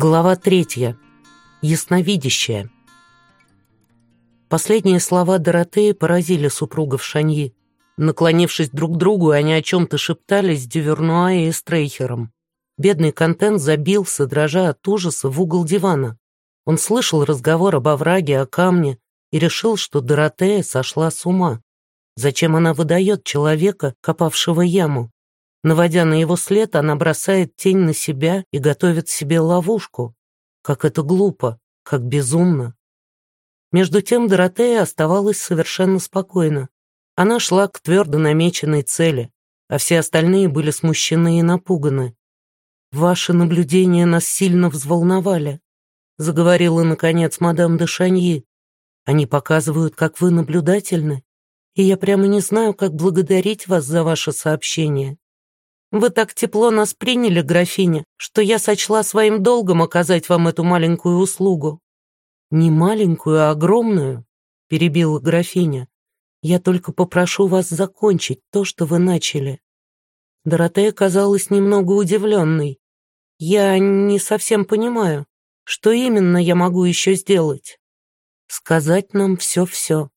Глава третья. Ясновидящая. Последние слова Доротеи поразили супругов Шаньи. Наклонившись друг к другу, они о чем-то шептались с Дювернуа и Эстрейхером. Бедный контент забился, дрожа от ужаса, в угол дивана. Он слышал разговор об овраге, о камне и решил, что Доротея сошла с ума. Зачем она выдает человека, копавшего яму? Наводя на его след, она бросает тень на себя и готовит себе ловушку. Как это глупо, как безумно. Между тем Доротея оставалась совершенно спокойна. Она шла к твердо намеченной цели, а все остальные были смущены и напуганы. «Ваши наблюдения нас сильно взволновали», — заговорила, наконец, мадам де Шаньи. «Они показывают, как вы наблюдательны, и я прямо не знаю, как благодарить вас за ваше сообщение. Вы так тепло нас приняли, графиня, что я сочла своим долгом оказать вам эту маленькую услугу». «Не маленькую, а огромную», — перебила графиня. «Я только попрошу вас закончить то, что вы начали». Доротея казалась немного удивленной. «Я не совсем понимаю, что именно я могу еще сделать?» «Сказать нам все-все.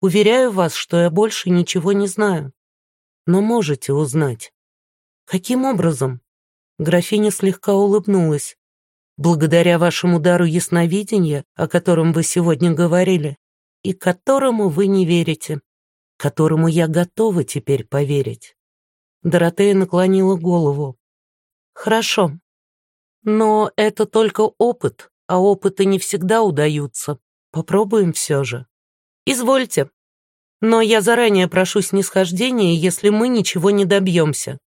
Уверяю вас, что я больше ничего не знаю. Но можете узнать». «Каким образом?» Графиня слегка улыбнулась. «Благодаря вашему дару ясновидения, о котором вы сегодня говорили, и которому вы не верите, которому я готова теперь поверить». Доротея наклонила голову. «Хорошо. Но это только опыт, а опыты не всегда удаются. Попробуем все же. Извольте. Но я заранее прошу снисхождения, если мы ничего не добьемся.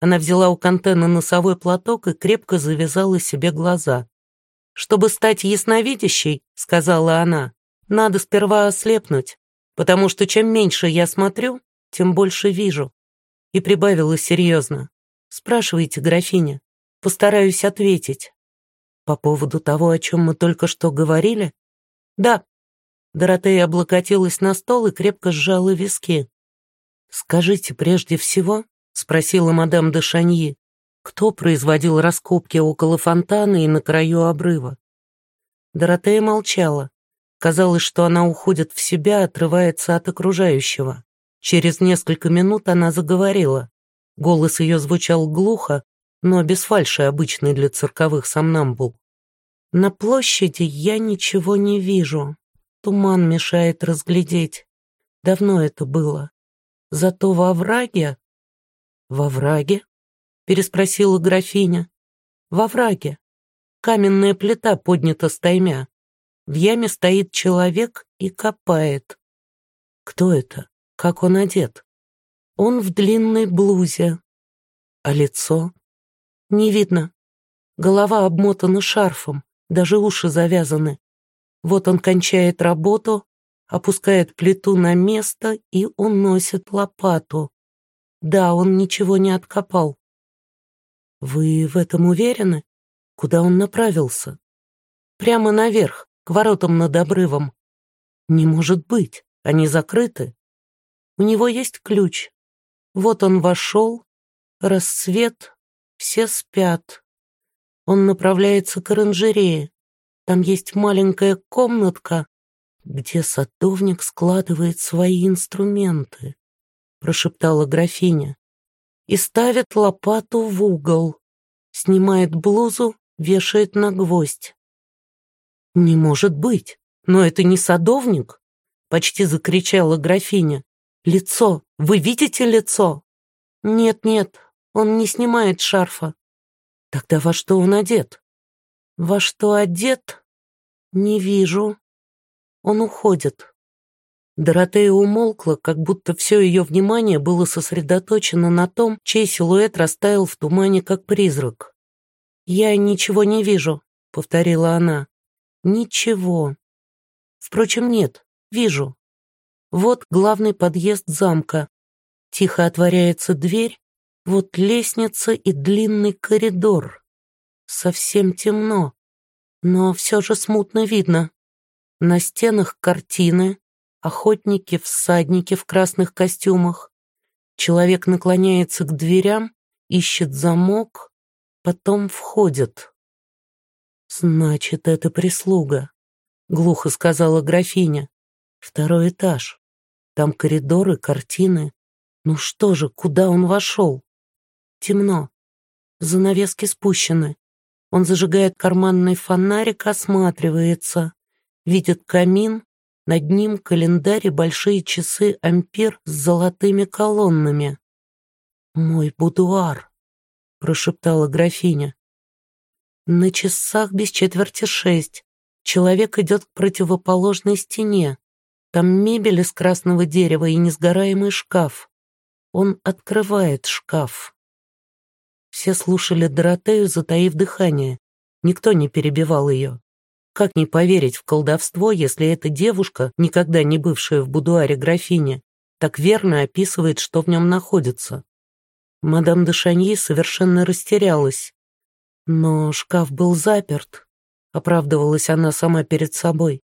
Она взяла у Кантена носовой платок и крепко завязала себе глаза. «Чтобы стать ясновидящей, — сказала она, — надо сперва ослепнуть, потому что чем меньше я смотрю, тем больше вижу». И прибавила серьезно. «Спрашивайте, графиня, постараюсь ответить». «По поводу того, о чем мы только что говорили?» «Да». Доротея облокотилась на стол и крепко сжала виски. «Скажите прежде всего, — спросила мадам де Шаньи. «Кто производил раскопки около фонтана и на краю обрыва?» Доротея молчала. Казалось, что она уходит в себя, отрывается от окружающего. Через несколько минут она заговорила. Голос ее звучал глухо, но без фальши, обычной для цирковых сомнамбул. «На площади я ничего не вижу. Туман мешает разглядеть. Давно это было. Зато во враге «Во враге?» — переспросила графиня. «Во враге. Каменная плита поднята стаймя. В яме стоит человек и копает. Кто это? Как он одет? Он в длинной блузе. А лицо? Не видно. Голова обмотана шарфом, даже уши завязаны. Вот он кончает работу, опускает плиту на место и уносит лопату. Да, он ничего не откопал. Вы в этом уверены? Куда он направился? Прямо наверх, к воротам над обрывом. Не может быть, они закрыты. У него есть ключ. Вот он вошел, рассвет, все спят. Он направляется к оранжерее. Там есть маленькая комнатка, где садовник складывает свои инструменты прошептала графиня, и ставит лопату в угол, снимает блузу, вешает на гвоздь. «Не может быть! Но это не садовник!» Почти закричала графиня. «Лицо! Вы видите лицо?» «Нет-нет, он не снимает шарфа». «Тогда во что он одет?» «Во что одет? Не вижу. Он уходит». Доротея умолкла, как будто все ее внимание было сосредоточено на том, чей силуэт растаял в тумане, как призрак. «Я ничего не вижу», — повторила она. «Ничего. Впрочем, нет, вижу. Вот главный подъезд замка. Тихо отворяется дверь, вот лестница и длинный коридор. Совсем темно, но все же смутно видно. На стенах картины, охотники, всадники в красных костюмах. Человек наклоняется к дверям, ищет замок, потом входит. «Значит, это прислуга», — глухо сказала графиня. «Второй этаж. Там коридоры, картины. Ну что же, куда он вошел? Темно. Занавески спущены. Он зажигает карманный фонарик, осматривается. Видит камин, над ним календарь и большие часы ампир с золотыми колоннами. «Мой будуар», — прошептала графиня. На часах без четверти шесть. Человек идет к противоположной стене. Там мебель из красного дерева и несгораемый шкаф. Он открывает шкаф. Все слушали Доротею, затаив дыхание. Никто не перебивал ее. Как не поверить в колдовство, если эта девушка, никогда не бывшая в будуаре графини, так верно описывает, что в нем находится? Мадам де Шаньи совершенно растерялась. Но шкаф был заперт, оправдывалась она сама перед собой.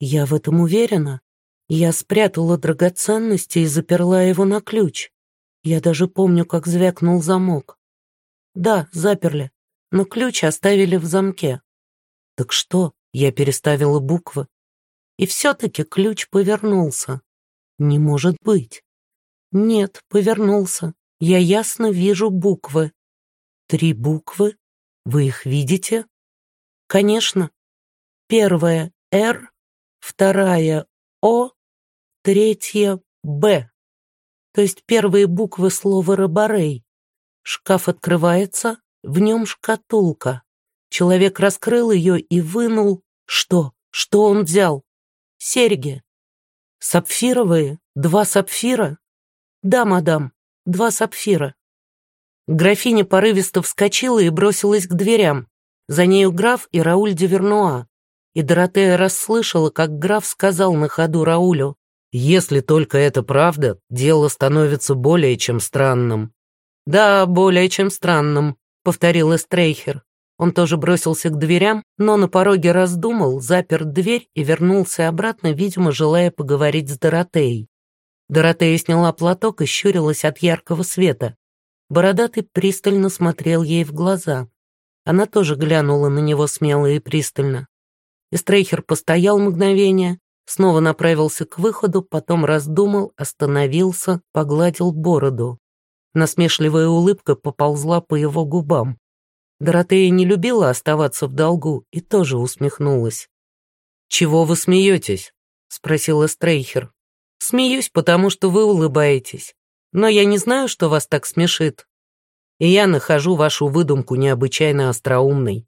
Я в этом уверена. Я спрятала драгоценности и заперла его на ключ. Я даже помню, как звякнул замок. Да, заперли, но ключ оставили в замке. Так что, я переставила буквы. И все-таки ключ повернулся. Не может быть. Нет, повернулся. Я ясно вижу буквы. Три буквы? Вы их видите? Конечно. Первая — «Р», вторая — «О», третья — «Б». То есть первые буквы слова «роборей». Шкаф открывается, в нем шкатулка. Человек раскрыл ее и вынул... Что? Что он взял? Серьги. Сапфировые? Два сапфира? Да, мадам, два сапфира. Графиня порывисто вскочила и бросилась к дверям. За нею граф и Рауль де Вернуа. И Доротея расслышала, как граф сказал на ходу Раулю, «Если только это правда, дело становится более чем странным». «Да, более чем странным», — повторил Эстрейхер. Он тоже бросился к дверям, но на пороге раздумал, запер дверь и вернулся обратно, видимо, желая поговорить с Доротеей. Доротея сняла платок и щурилась от яркого света. Бородатый пристально смотрел ей в глаза. Она тоже глянула на него смело и пристально. Эстрейхер постоял мгновение, снова направился к выходу, потом раздумал, остановился, погладил бороду. Насмешливая улыбка поползла по его губам. Доротея не любила оставаться в долгу и тоже усмехнулась. «Чего вы смеетесь?» — спросила Стрейхер. «Смеюсь, потому что вы улыбаетесь. Но я не знаю, что вас так смешит. И я нахожу вашу выдумку необычайно остроумной».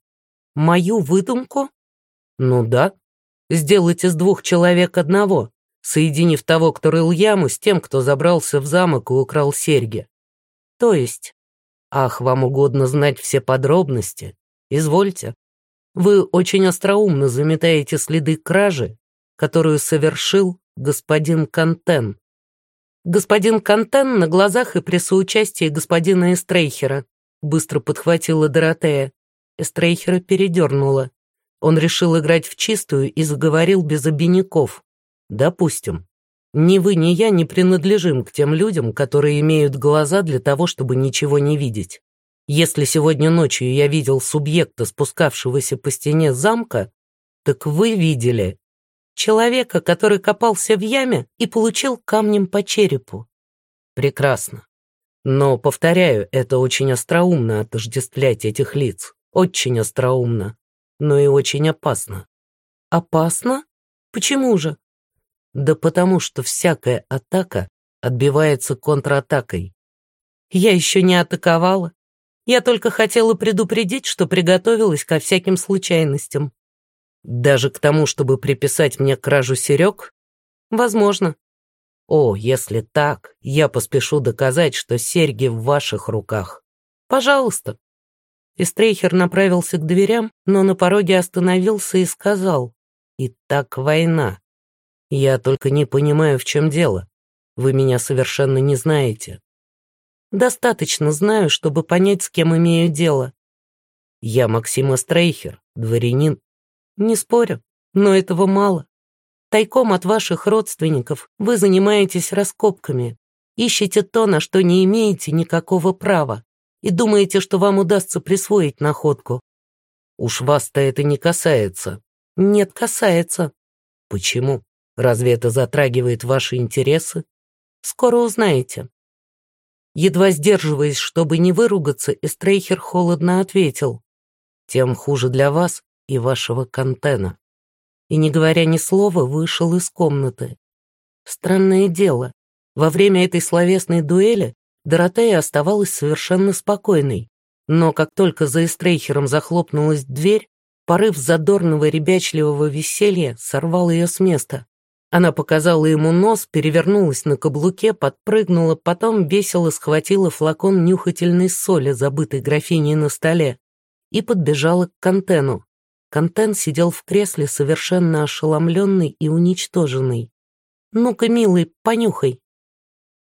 «Мою выдумку?» «Ну да. Сделать из двух человек одного, соединив того, кто рыл яму, с тем, кто забрался в замок и украл серьги. То есть Ах, вам угодно знать все подробности? Извольте. Вы очень остроумно заметаете следы кражи, которую совершил господин Кантен. Господин Кантен на глазах и при соучастии господина Эстрейхера, быстро подхватила Доротея. Эстрейхера передернула. Он решил играть в чистую и заговорил без обиняков. Допустим. Ни вы, ни я не принадлежим к тем людям, которые имеют глаза для того, чтобы ничего не видеть. Если сегодня ночью я видел субъекта, спускавшегося по стене замка, так вы видели человека, который копался в яме и получил камнем по черепу. Прекрасно. Но, повторяю, это очень остроумно отождествлять этих лиц. Очень остроумно, но и очень опасно. Опасно? Почему же? Да потому что всякая атака отбивается контратакой. Я еще не атаковала. Я только хотела предупредить, что приготовилась ко всяким случайностям. Даже к тому, чтобы приписать мне кражу серег? Возможно. О, если так, я поспешу доказать, что серьги в ваших руках. Пожалуйста. Истрейхер направился к дверям, но на пороге остановился и сказал, «Итак, война. Я только не понимаю, в чем дело. Вы меня совершенно не знаете. Достаточно знаю, чтобы понять, с кем имею дело. Я Максима Стрейхер, дворянин. Не спорю, но этого мало. Тайком от ваших родственников вы занимаетесь раскопками, ищете то, на что не имеете никакого права, и думаете, что вам удастся присвоить находку. Уж вас-то это не касается. Нет, касается. Почему? Разве это затрагивает ваши интересы? Скоро узнаете. Едва сдерживаясь, чтобы не выругаться, Эстрейхер холодно ответил. Тем хуже для вас и вашего контена. И, не говоря ни слова, вышел из комнаты. Странное дело. Во время этой словесной дуэли Доротея оставалась совершенно спокойной. Но как только за Эстрейхером захлопнулась дверь, порыв задорного ребячливого веселья сорвал ее с места. Она показала ему нос, перевернулась на каблуке, подпрыгнула, потом весело схватила флакон нюхательной соли, забытой графиней на столе, и подбежала к Контену. Контен сидел в кресле, совершенно ошеломленный и уничтоженный. «Ну-ка, милый, понюхай».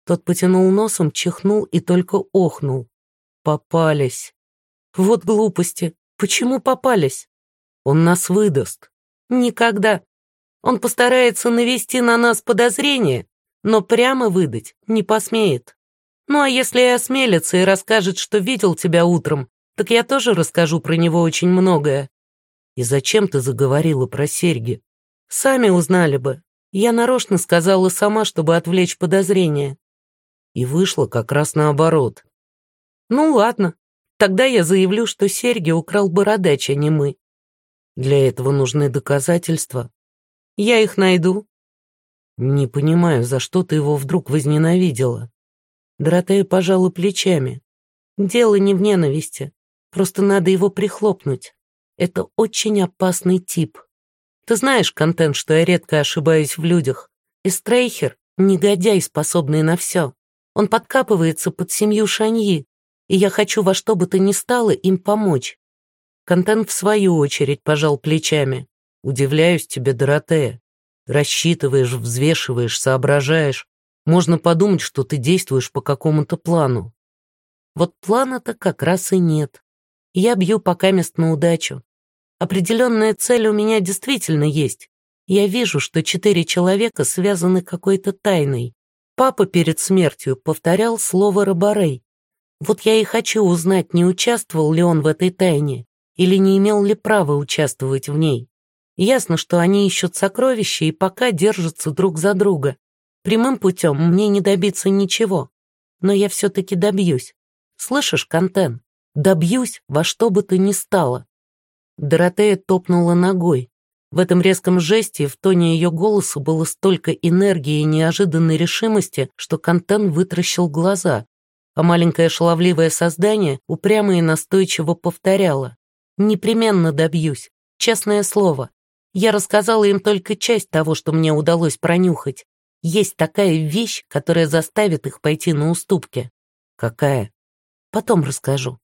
Тот потянул носом, чихнул и только охнул. Попались. Вот глупости. Почему попались? Он нас выдаст. Никогда. Он постарается навести на нас подозрение, но прямо выдать не посмеет. Ну а если и осмелится и расскажет, что видел тебя утром, так я тоже расскажу про него очень многое. И зачем ты заговорила про серьги? Сами узнали бы. Я нарочно сказала сама, чтобы отвлечь подозрения. И вышло как раз наоборот. Ну ладно, тогда я заявлю, что серьги украл бородач, а не мы. Для этого нужны доказательства. Я их найду. Не понимаю, за что ты его вдруг возненавидела. Доротея пожала плечами. Дело не в ненависти. Просто надо его прихлопнуть. Это очень опасный тип. Ты знаешь, Контент, что я редко ошибаюсь в людях. И Стрейхер — негодяй, способный на все. Он подкапывается под семью Шаньи, и я хочу во что бы то ни стало им помочь. Контент в свою очередь пожал плечами. Удивляюсь тебе, Доротея. Рассчитываешь, взвешиваешь, соображаешь. Можно подумать, что ты действуешь по какому-то плану. Вот плана-то как раз и нет. Я бью пока мест на удачу. Определенная цель у меня действительно есть. Я вижу, что четыре человека связаны какой-то тайной. Папа перед смертью повторял слово «рабарей». Вот я и хочу узнать, не участвовал ли он в этой тайне или не имел ли права участвовать в ней. Ясно, что они ищут сокровища и пока держатся друг за друга. Прямым путем мне не добиться ничего. Но я все-таки добьюсь. Слышишь, Контен? Добьюсь во что бы то ни стало. Доротея топнула ногой. В этом резком жесте в тоне ее голоса было столько энергии и неожиданной решимости, что Контен вытращил глаза, а маленькое шаловливое создание упрямо и настойчиво повторяло. «Непременно добьюсь. Честное слово. Я рассказала им только часть того, что мне удалось пронюхать. Есть такая вещь, которая заставит их пойти на уступки. Какая? Потом расскажу.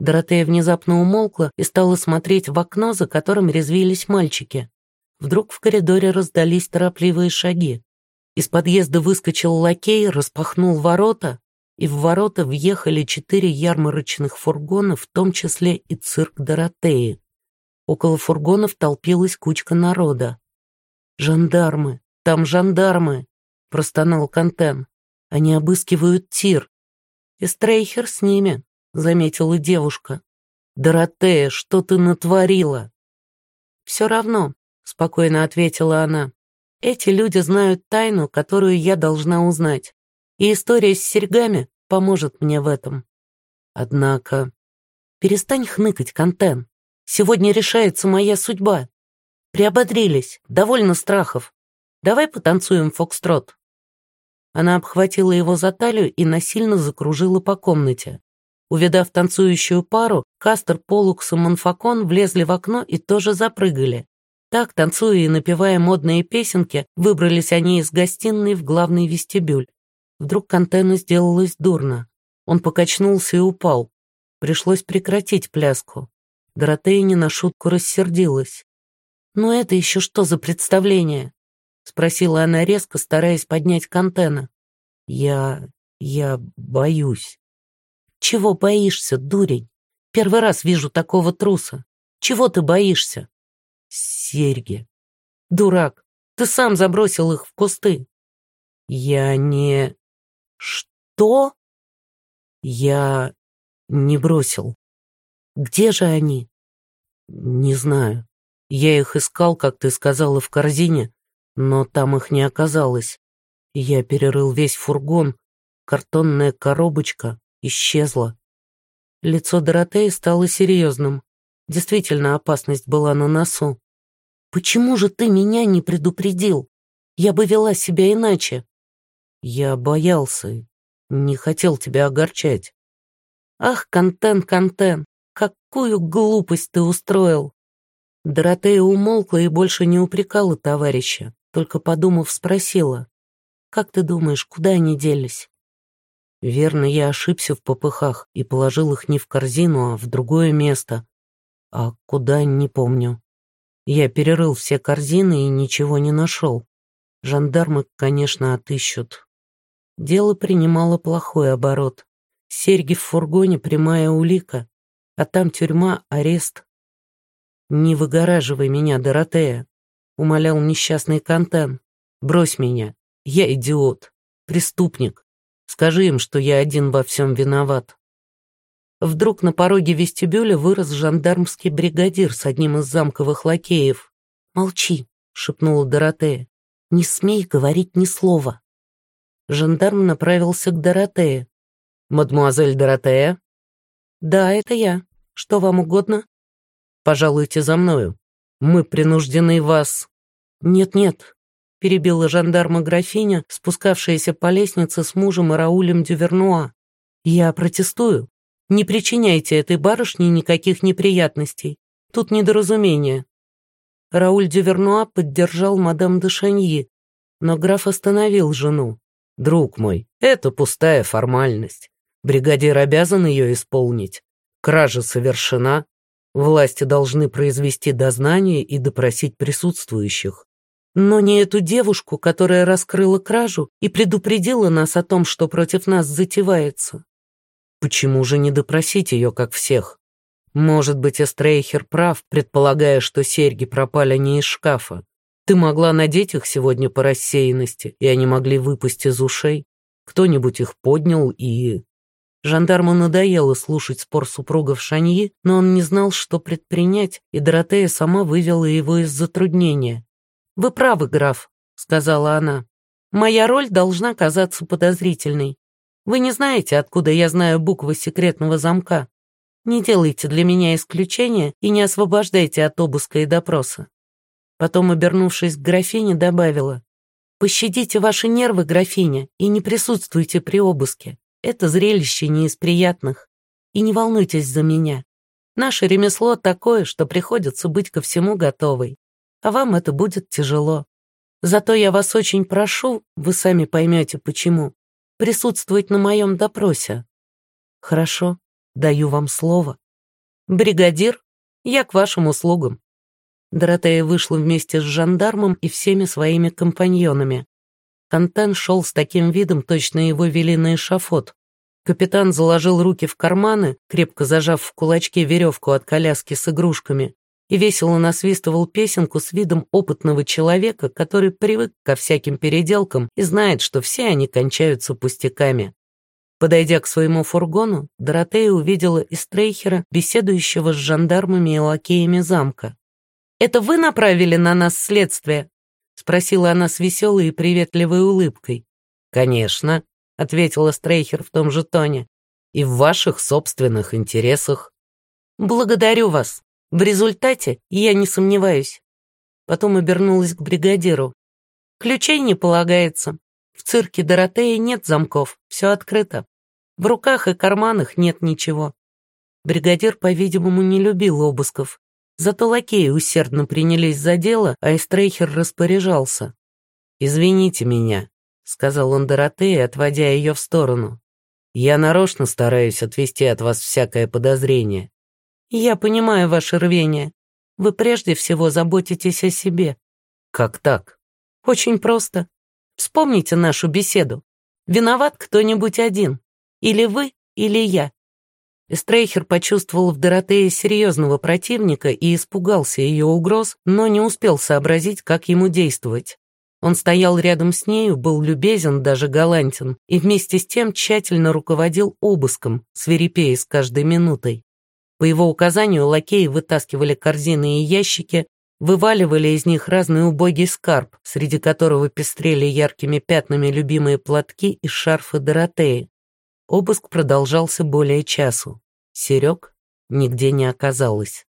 Доротея внезапно умолкла и стала смотреть в окно, за которым резвились мальчики. Вдруг в коридоре раздались торопливые шаги. Из подъезда выскочил лакей, распахнул ворота, и в ворота въехали четыре ярмарочных фургона, в том числе и цирк Доротеи. Около фургонов толпилась кучка народа. «Жандармы! Там жандармы!» — простонал Контен. «Они обыскивают тир». «И Стрейхер с ними», — заметила девушка. «Доротея, что ты натворила?» «Все равно», — спокойно ответила она. «Эти люди знают тайну, которую я должна узнать. И история с серьгами поможет мне в этом». «Однако...» «Перестань хныкать, Контен. Сегодня решается моя судьба. Приободрились, довольно страхов. Давай потанцуем фокстрот». Она обхватила его за талию и насильно закружила по комнате. Увидав танцующую пару, Кастер, Полукс и Монфакон влезли в окно и тоже запрыгали. Так, танцуя и напевая модные песенки, выбрались они из гостиной в главный вестибюль. Вдруг Кантену сделалось дурно. Он покачнулся и упал. Пришлось прекратить пляску. Доротея не на шутку рассердилась. «Ну это еще что за представление?» — спросила она резко, стараясь поднять Кантена. «Я... я боюсь». «Чего боишься, дурень? Первый раз вижу такого труса. Чего ты боишься?» «Серьги». «Дурак, ты сам забросил их в кусты». «Я не...» «Что?» «Я не бросил». Где же они? Не знаю. Я их искал, как ты сказала, в корзине, но там их не оказалось. Я перерыл весь фургон, картонная коробочка исчезла. Лицо Доротеи стало серьезным. Действительно, опасность была на носу. «Почему же ты меня не предупредил? Я бы вела себя иначе». «Я боялся, не хотел тебя огорчать». «Ах, Контен, Контен, какую глупость ты устроил!» Доротея умолкла и больше не упрекала товарища, только подумав, спросила. «Как ты думаешь, куда они делись?» Верно, я ошибся в попыхах и положил их не в корзину, а в другое место. А куда, не помню. Я перерыл все корзины и ничего не нашел. Жандармы, конечно, отыщут. Дело принимало плохой оборот. Серьги в фургоне — прямая улика, а там тюрьма, арест. «Не выгораживай меня, Доротея», — умолял несчастный Кантен. «Брось меня. Я идиот, преступник. Скажи им, что я один во всем виноват». Вдруг на пороге вестибюля вырос жандармский бригадир с одним из замковых лакеев. «Молчи», — шепнула Доротея. «Не смей говорить ни слова». Жандарм направился к Доротее. «Мадемуазель Доротея?» «Да, это я. Что вам угодно?» «Пожалуйте за мною. Мы принуждены вас...» «Нет-нет», — перебила жандарма графиня, спускавшаяся по лестнице с мужем и Раулем Дювернуа. «Я протестую. Не причиняйте этой барышне никаких неприятностей. Тут недоразумение». Рауль Дювернуа поддержал мадам де Шаньи, но граф остановил жену. «Друг мой, это пустая формальность. Бригадир обязан ее исполнить. Кража совершена. Власти должны произвести дознание и допросить присутствующих. Но не эту девушку, которая раскрыла кражу и предупредила нас о том, что против нас затевается. Почему же не допросить ее, как всех? Может быть, Эстрейхер прав, предполагая, что серьги пропали не из шкафа. Ты могла надеть их сегодня по рассеянности, и они могли выпасть из ушей. Кто-нибудь их поднял и... Жандарму надоело слушать спор супругов Шаньи, но он не знал, что предпринять, и Доротея сама вывела его из затруднения. «Вы правы, граф», — сказала она. «Моя роль должна казаться подозрительной. Вы не знаете, откуда я знаю буквы секретного замка. Не делайте для меня исключения и не освобождайте от обыска и допроса». Потом, обернувшись к графине, добавила. «Пощадите ваши нервы, графиня, и не присутствуйте при обыске. Это зрелище не из приятных. И не волнуйтесь за меня. Наше ремесло такое, что приходится быть ко всему готовой а вам это будет тяжело. Зато я вас очень прошу, вы сами поймете почему, присутствовать на моем допросе. Хорошо, даю вам слово. Бригадир, я к вашим услугам. Доротея вышла вместе с жандармом и всеми своими компаньонами. Контен шел с таким видом, точно его вели на эшафот. Капитан заложил руки в карманы, крепко зажав в кулачке веревку от коляски с игрушками, и весело насвистывал песенку с видом опытного человека, который привык ко всяким переделкам и знает, что все они кончаются пустяками. Подойдя к своему фургону, Доротея увидела Истрейхера, беседующего с жандармами и лакеями замка. «Это вы направили на нас следствие?» — спросила она с веселой и приветливой улыбкой. «Конечно», — ответила Стрейхер в том же тоне, — «и в ваших собственных интересах». «Благодарю вас», в результате я не сомневаюсь. Потом обернулась к бригадиру. Ключей не полагается. В цирке Доротеи нет замков, все открыто. В руках и карманах нет ничего. Бригадир, по-видимому, не любил обысков. Зато лакеи усердно принялись за дело, а Эстрейхер распоряжался. «Извините меня», — сказал он Доротее, отводя ее в сторону. «Я нарочно стараюсь отвести от вас всякое подозрение. «Я понимаю ваше рвение. Вы прежде всего заботитесь о себе». «Как так?» «Очень просто. Вспомните нашу беседу. Виноват кто-нибудь один. Или вы, или я». Стрейхер почувствовал в Доротее серьезного противника и испугался ее угроз, но не успел сообразить, как ему действовать. Он стоял рядом с нею, был любезен, даже галантен, и вместе с тем тщательно руководил обыском, свирепея с каждой минутой. По его указанию лакеи вытаскивали корзины и ящики, вываливали из них разный убогий скарб, среди которого пестрели яркими пятнами любимые платки и шарфы Доротеи. Обыск продолжался более часу. Серег нигде не оказалось.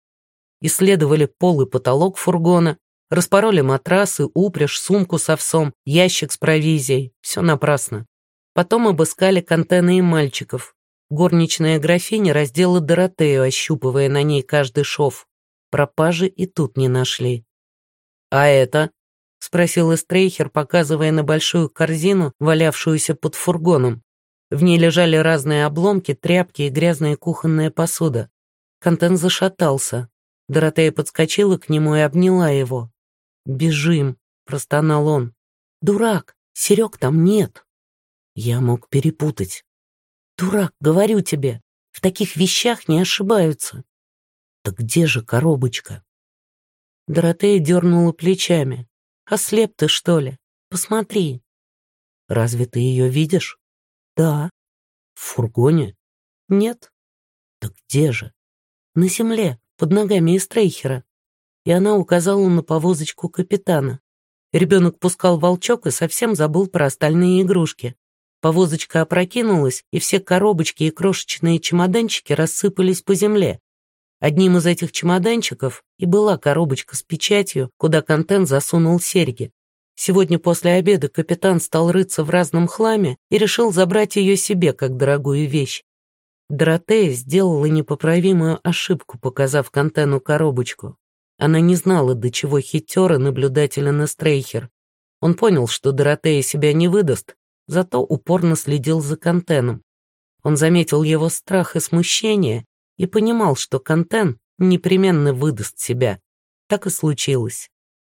Исследовали пол и потолок фургона, распороли матрасы, упряжь, сумку с овсом, ящик с провизией. Все напрасно. Потом обыскали контейны и мальчиков. Горничная графиня раздела Доротею, ощупывая на ней каждый шов. Пропажи и тут не нашли. «А это?» — спросил Эстрейхер, показывая на большую корзину, валявшуюся под фургоном. В ней лежали разные обломки, тряпки и грязная кухонная посуда. Контен зашатался. Доротея подскочила к нему и обняла его. «Бежим», — простонал он. «Дурак, Серег там нет». Я мог перепутать. «Дурак, говорю тебе, в таких вещах не ошибаются». «Так где же коробочка?» Доротея дернула плечами. «Ослеп ты, что ли? Посмотри». «Разве ты ее видишь?» «Да». «В фургоне?» «Нет». «Так где же?» «На земле, под ногами Эстрейхера». И она указала на повозочку капитана. Ребенок пускал волчок и совсем забыл про остальные игрушки. Повозочка опрокинулась, и все коробочки и крошечные чемоданчики рассыпались по земле. Одним из этих чемоданчиков и была коробочка с печатью, куда контент засунул серьги. Сегодня после обеда капитан стал рыться в разном хламе и решил забрать ее себе как дорогую вещь. Доротея сделала непоправимую ошибку, показав Кантену коробочку. Она не знала, до чего хитер и наблюдателен Эстрейхер. Он понял, что Доротея себя не выдаст, зато упорно следил за Кантеном. Он заметил его страх и смущение и понимал, что Кантен непременно выдаст себя. Так и случилось.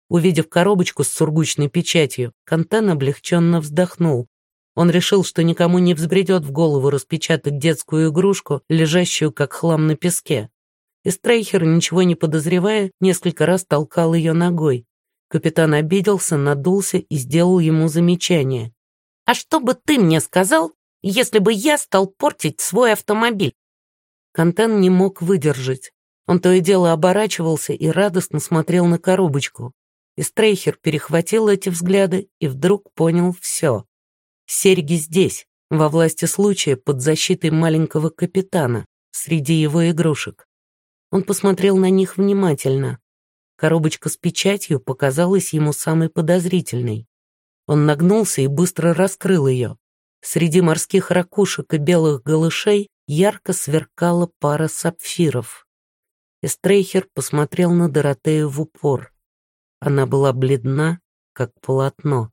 Увидев коробочку с сургучной печатью, Кантен облегченно вздохнул. Он решил, что никому не взбредет в голову распечатать детскую игрушку, лежащую как хлам на песке. И Стрейхер, ничего не подозревая, несколько раз толкал ее ногой. Капитан обиделся, надулся и сделал ему замечание. «А что бы ты мне сказал, если бы я стал портить свой автомобиль?» Кантен не мог выдержать. Он то и дело оборачивался и радостно смотрел на коробочку. И Стрейхер перехватил эти взгляды и вдруг понял все. Серьги здесь, во власти случая, под защитой маленького капитана, среди его игрушек. Он посмотрел на них внимательно. Коробочка с печатью показалась ему самой подозрительной. Он нагнулся и быстро раскрыл ее. Среди морских ракушек и белых голышей ярко сверкала пара сапфиров. Эстрейхер посмотрел на Доротею в упор. Она была бледна, как полотно.